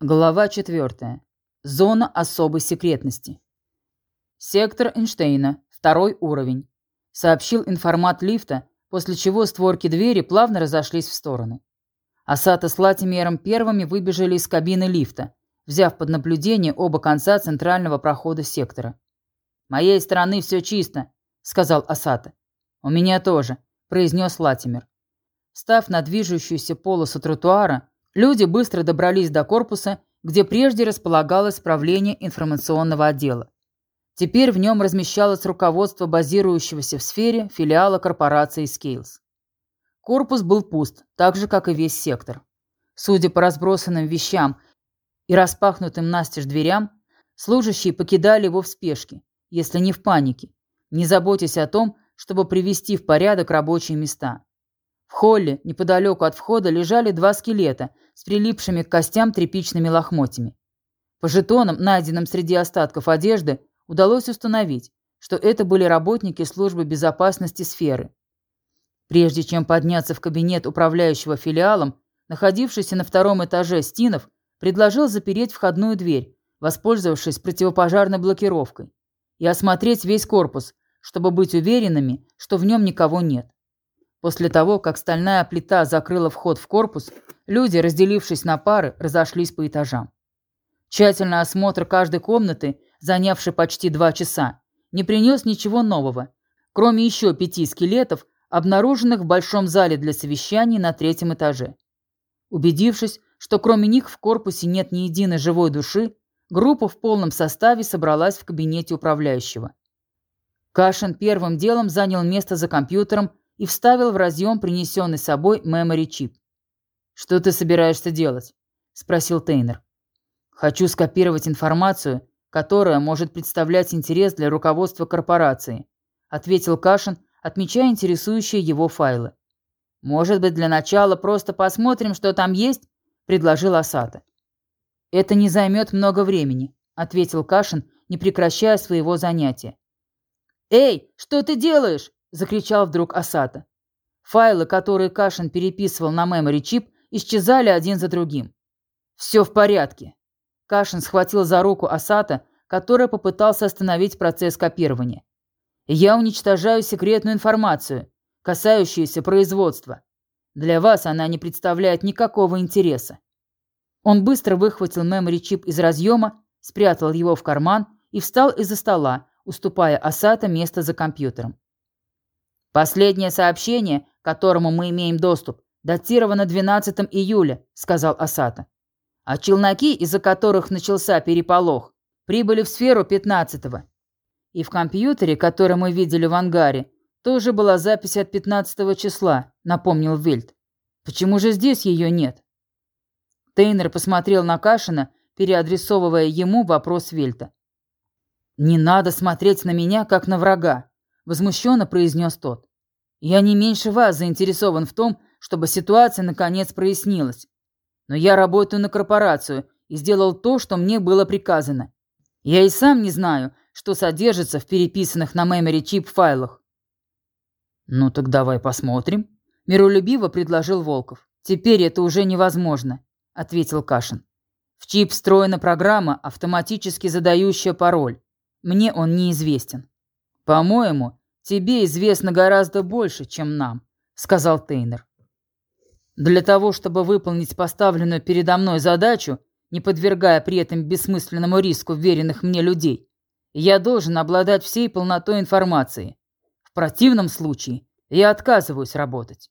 Глава 4. Зона особой секретности. Сектор Эйнштейна, второй уровень. Сообщил информат лифта, после чего створки двери плавно разошлись в стороны. Асата с Латимером первыми выбежали из кабины лифта, взяв под наблюдение оба конца центрального прохода сектора. «Моей стороны все чисто», — сказал Асата. «У меня тоже», — произнес Латимер. Став на движущуюся полосу тротуара, Люди быстро добрались до корпуса, где прежде располагалось правление информационного отдела. Теперь в нем размещалось руководство базирующегося в сфере филиала корпорации Scales. Корпус был пуст, так же, как и весь сектор. Судя по разбросанным вещам и распахнутым настежь дверям, служащие покидали его в спешке, если не в панике, не заботясь о том, чтобы привести в порядок рабочие места. В холле, неподалеку от входа, лежали два скелета с прилипшими к костям тряпичными лохмотьями. По жетонам, найденным среди остатков одежды, удалось установить, что это были работники службы безопасности сферы. Прежде чем подняться в кабинет управляющего филиалом, находившийся на втором этаже Стинов предложил запереть входную дверь, воспользовавшись противопожарной блокировкой, и осмотреть весь корпус, чтобы быть уверенными, что в нем никого нет. После того, как стальная плита закрыла вход в корпус, люди, разделившись на пары, разошлись по этажам. Тщательный осмотр каждой комнаты, занявший почти два часа, не принес ничего нового, кроме еще пяти скелетов, обнаруженных в большом зале для совещаний на третьем этаже. Убедившись, что кроме них в корпусе нет ни единой живой души, группа в полном составе собралась в кабинете управляющего. Кашин первым делом занял место за компьютером и вставил в разъем принесенный собой мемори-чип. «Что ты собираешься делать?» – спросил Тейнер. «Хочу скопировать информацию, которая может представлять интерес для руководства корпорации», – ответил Кашин, отмечая интересующие его файлы. «Может быть, для начала просто посмотрим, что там есть?» – предложил Асата. «Это не займет много времени», – ответил Кашин, не прекращая своего занятия. «Эй, что ты делаешь?» – закричал вдруг Асата. Файлы, которые Кашин переписывал на memory чип, исчезали один за другим. «Все в порядке». Кашин схватил за руку Асата, который попытался остановить процесс копирования. «Я уничтожаю секретную информацию, касающуюся производства. Для вас она не представляет никакого интереса». Он быстро выхватил memory чип из разъема, спрятал его в карман и встал из-за стола, уступая Асата место за компьютером. «Последнее сообщение, к которому мы имеем доступ, датировано 12 июля», — сказал Асата. «А челноки, из-за которых начался переполох, прибыли в сферу 15-го. И в компьютере, который мы видели в ангаре, тоже была запись от 15 числа», — напомнил Вильд. «Почему же здесь ее нет?» Тейнер посмотрел на Кашина, переадресовывая ему вопрос Вильта. «Не надо смотреть на меня, как на врага возмущенно произнес тот. «Я не меньше вас заинтересован в том, чтобы ситуация наконец прояснилась. Но я работаю на корпорацию и сделал то, что мне было приказано. Я и сам не знаю, что содержится в переписанных на мемори чип файлах». «Ну так давай посмотрим», — миролюбиво предложил Волков. «Теперь это уже невозможно», — ответил Кашин. «В чип встроена программа, автоматически задающая пароль. Мне он неизвестен». «По-моему, «Тебе известно гораздо больше, чем нам», — сказал Тейнер. «Для того, чтобы выполнить поставленную передо мной задачу, не подвергая при этом бессмысленному риску веренных мне людей, я должен обладать всей полнотой информации. В противном случае я отказываюсь работать».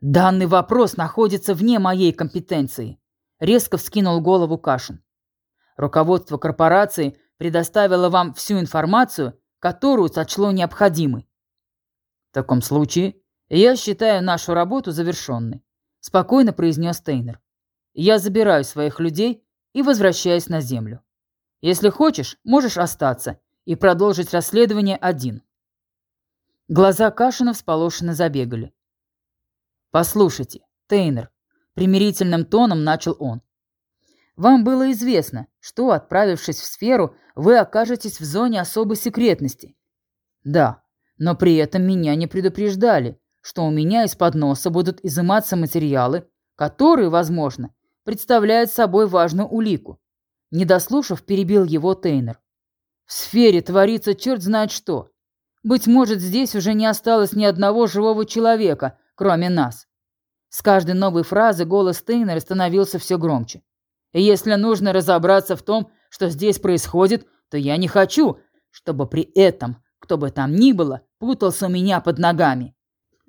«Данный вопрос находится вне моей компетенции», — резко вскинул голову Кашин. «Руководство корпорации предоставило вам всю информацию, которую сочло необходимой. В таком случае я считаю нашу работу завершенной, спокойно произнес Тейнер. Я забираю своих людей и возвращаюсь на землю. Если хочешь, можешь остаться и продолжить расследование один. Глаза Кашина всполошенно забегали. «Послушайте, Тейнер», — примирительным тоном начал он. «Вам было известно, что, отправившись в сферу, вы окажетесь в зоне особой секретности. Да, но при этом меня не предупреждали, что у меня из-под носа будут изыматься материалы, которые, возможно, представляет собой важную улику. Не дослушав, перебил его Тейнер. В сфере творится черт знает что. Быть может, здесь уже не осталось ни одного живого человека, кроме нас. С каждой новой фразы голос Тейнера становился все громче. И если нужно разобраться в том, что здесь происходит, то я не хочу, чтобы при этом, кто бы там ни было, путался у меня под ногами.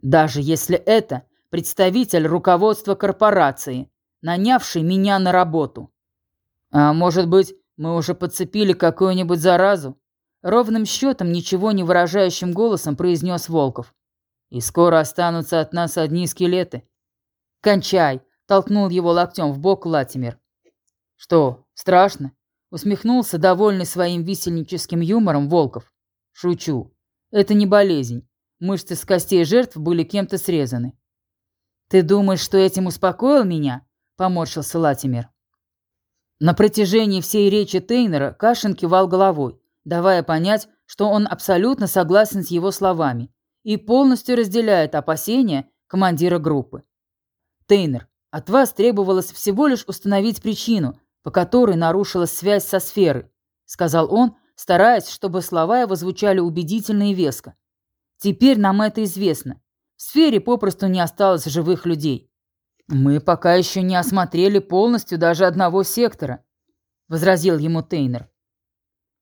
Даже если это представитель руководства корпорации, нанявший меня на работу. А может быть, мы уже подцепили какую-нибудь заразу? Ровным счетом, ничего не выражающим голосом произнес Волков. И скоро останутся от нас одни скелеты. «Кончай!» — толкнул его локтем в бок Латимер. «Что, страшно?» — усмехнулся, довольный своим висельническим юмором Волков. «Шучу. Это не болезнь. Мышцы с костей жертв были кем-то срезаны». «Ты думаешь, что этим успокоил меня?» — поморщился Латимер. На протяжении всей речи Тейнера Кашин кивал головой, давая понять, что он абсолютно согласен с его словами и полностью разделяет опасения командира группы. Тейнер, от вас требовалось всего лишь установить причину, по которой нарушилась связь со сферой, сказал он, стараясь, чтобы слова его звучали убедительно и веско. Теперь нам это известно. В сфере попросту не осталось живых людей. Мы пока еще не осмотрели полностью даже одного сектора, возразил ему Тейнер.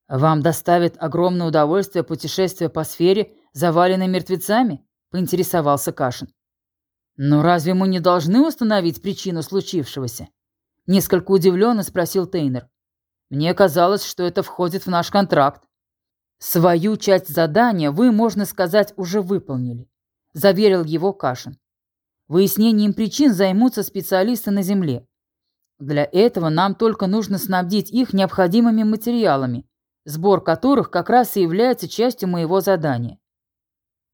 Вам доставит огромное удовольствие путешествие по сфере, заваленной мертвецами? поинтересовался Кашин. «Но разве мы не должны установить причину случившегося?» Несколько удивленно спросил Тейнер. «Мне казалось, что это входит в наш контракт». «Свою часть задания вы, можно сказать, уже выполнили», – заверил его Кашин. «Выяснением причин займутся специалисты на Земле. Для этого нам только нужно снабдить их необходимыми материалами, сбор которых как раз и является частью моего задания».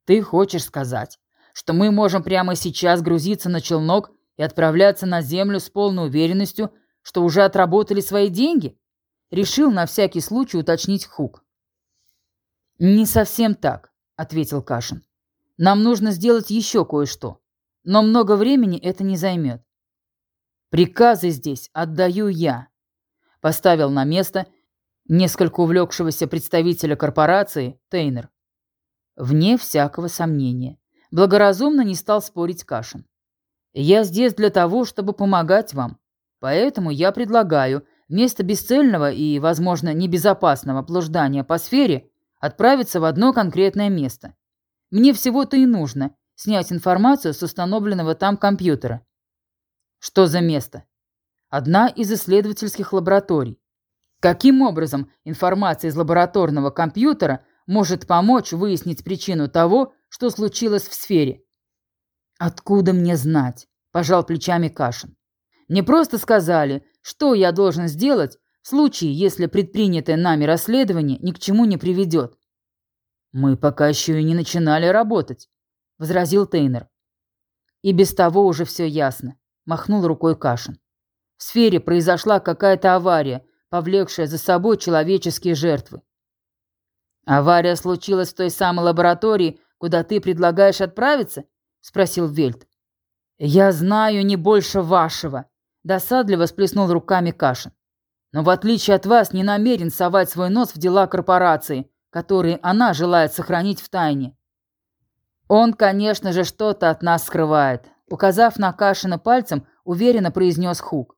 «Ты хочешь сказать, что мы можем прямо сейчас грузиться на челнок и отправляться на землю с полной уверенностью, что уже отработали свои деньги? Решил на всякий случай уточнить Хук. «Не совсем так», — ответил Кашин. «Нам нужно сделать еще кое-что, но много времени это не займет. Приказы здесь отдаю я», — поставил на место несколько увлекшегося представителя корпорации Тейнер. Вне всякого сомнения. Благоразумно не стал спорить Кашин. «Я здесь для того, чтобы помогать вам. Поэтому я предлагаю вместо бесцельного и, возможно, небезопасного блуждания по сфере отправиться в одно конкретное место. Мне всего-то и нужно снять информацию с установленного там компьютера». «Что за место?» «Одна из исследовательских лабораторий. Каким образом информация из лабораторного компьютера может помочь выяснить причину того, что случилось в сфере. «Откуда мне знать?» – пожал плечами Кашин. «Мне просто сказали, что я должен сделать в случае, если предпринятое нами расследование ни к чему не приведет». «Мы пока еще и не начинали работать», – возразил Тейнер. «И без того уже все ясно», – махнул рукой Кашин. «В сфере произошла какая-то авария, повлекшая за собой человеческие жертвы. Авария случилась в той самой лаборатории, куда ты предлагаешь отправиться?» — спросил Вельт. «Я знаю не больше вашего», — досадливо сплеснул руками Кашин. «Но в отличие от вас не намерен совать свой нос в дела корпорации, которые она желает сохранить в тайне». «Он, конечно же, что-то от нас скрывает», — указав на Кашина пальцем, уверенно произнес Хук.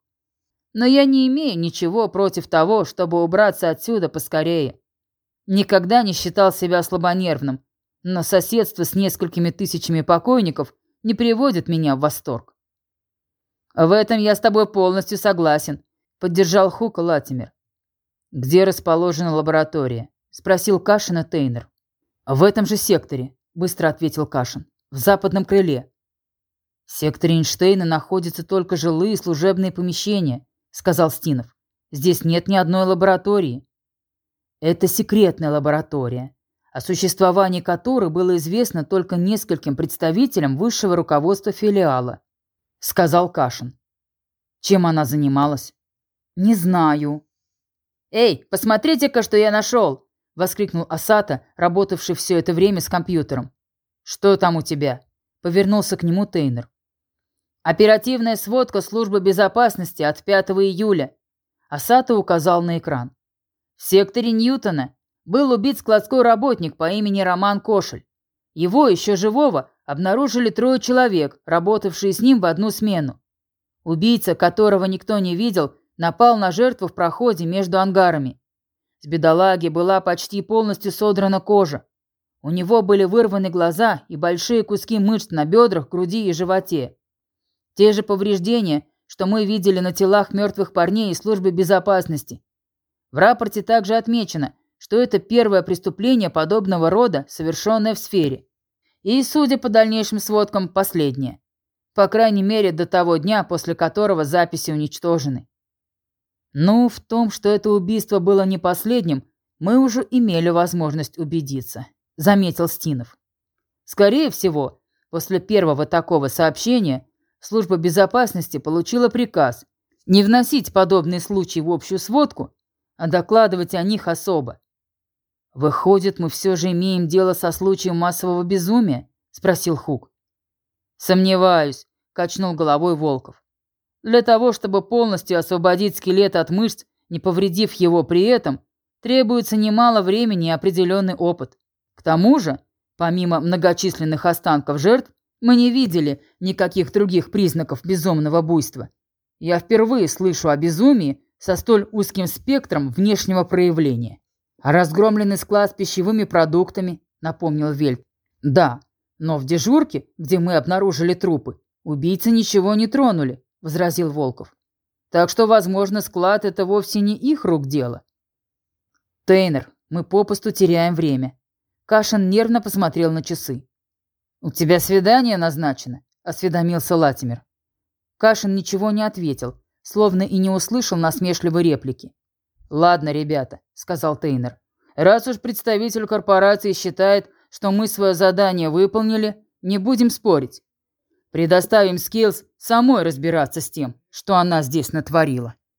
«Но я не имею ничего против того, чтобы убраться отсюда поскорее. Никогда не считал себя слабонервным, но соседство с несколькими тысячами покойников не приводит меня в восторг. «В этом я с тобой полностью согласен», — поддержал Хука Латимер. «Где расположена лаборатория?» — спросил Кашина Тейнер. «В этом же секторе», — быстро ответил Кашин. «В западном крыле». «В секторе Эйнштейна находятся только жилые и служебные помещения», — сказал Стинов. «Здесь нет ни одной лаборатории». «Это секретная лаборатория», о существовании которой было известно только нескольким представителям высшего руководства филиала, сказал Кашин. Чем она занималась? Не знаю. Эй, посмотрите-ка, что я нашел! воскликнул Асата, работавший все это время с компьютером. Что там у тебя? повернулся к нему Тейнер. Оперативная сводка службы безопасности от 5 июля. Асата указал на экран. В секторе Ньютона был убит складской работник по имени Роман Кошель. Его, еще живого, обнаружили трое человек, работавшие с ним в одну смену. Убийца, которого никто не видел, напал на жертву в проходе между ангарами. С бедолаги была почти полностью содрана кожа. У него были вырваны глаза и большие куски мышц на бедрах, груди и животе. Те же повреждения, что мы видели на телах мертвых парней из службы безопасности. В рапорте также отмечено, что это первое преступление подобного рода, совершенное в сфере. И, судя по дальнейшим сводкам, последнее. По крайней мере, до того дня, после которого записи уничтожены. Ну, в том, что это убийство было не последним, мы уже имели возможность убедиться, заметил Стинов. Скорее всего, после первого такого сообщения служба безопасности получила приказ не вносить подобные случаи в общую сводку, а докладывать о них особо. «Выходит, мы все же имеем дело со случаем массового безумия?» – спросил Хук. «Сомневаюсь», – качнул головой Волков. «Для того, чтобы полностью освободить скелет от мышц, не повредив его при этом, требуется немало времени и определенный опыт. К тому же, помимо многочисленных останков жертв, мы не видели никаких других признаков безумного буйства. Я впервые слышу о безумии со столь узким спектром внешнего проявления. Разгромленный склад с пищевыми продуктами, напомнил Вельт. Да, но в дежурке, где мы обнаружили трупы, убийцы ничего не тронули, возразил Волков. Так что, возможно, склад это вовсе не их рук дело. Тейнер, мы попусту теряем время. Кашин нервно посмотрел на часы. «У тебя свидание назначено?» – осведомился Латимер. Кашин ничего не ответил, словно и не услышал насмешливой реплики. «Ладно, ребята», – сказал Тейнер. «Раз уж представитель корпорации считает, что мы свое задание выполнили, не будем спорить. Предоставим Скиллс самой разбираться с тем, что она здесь натворила.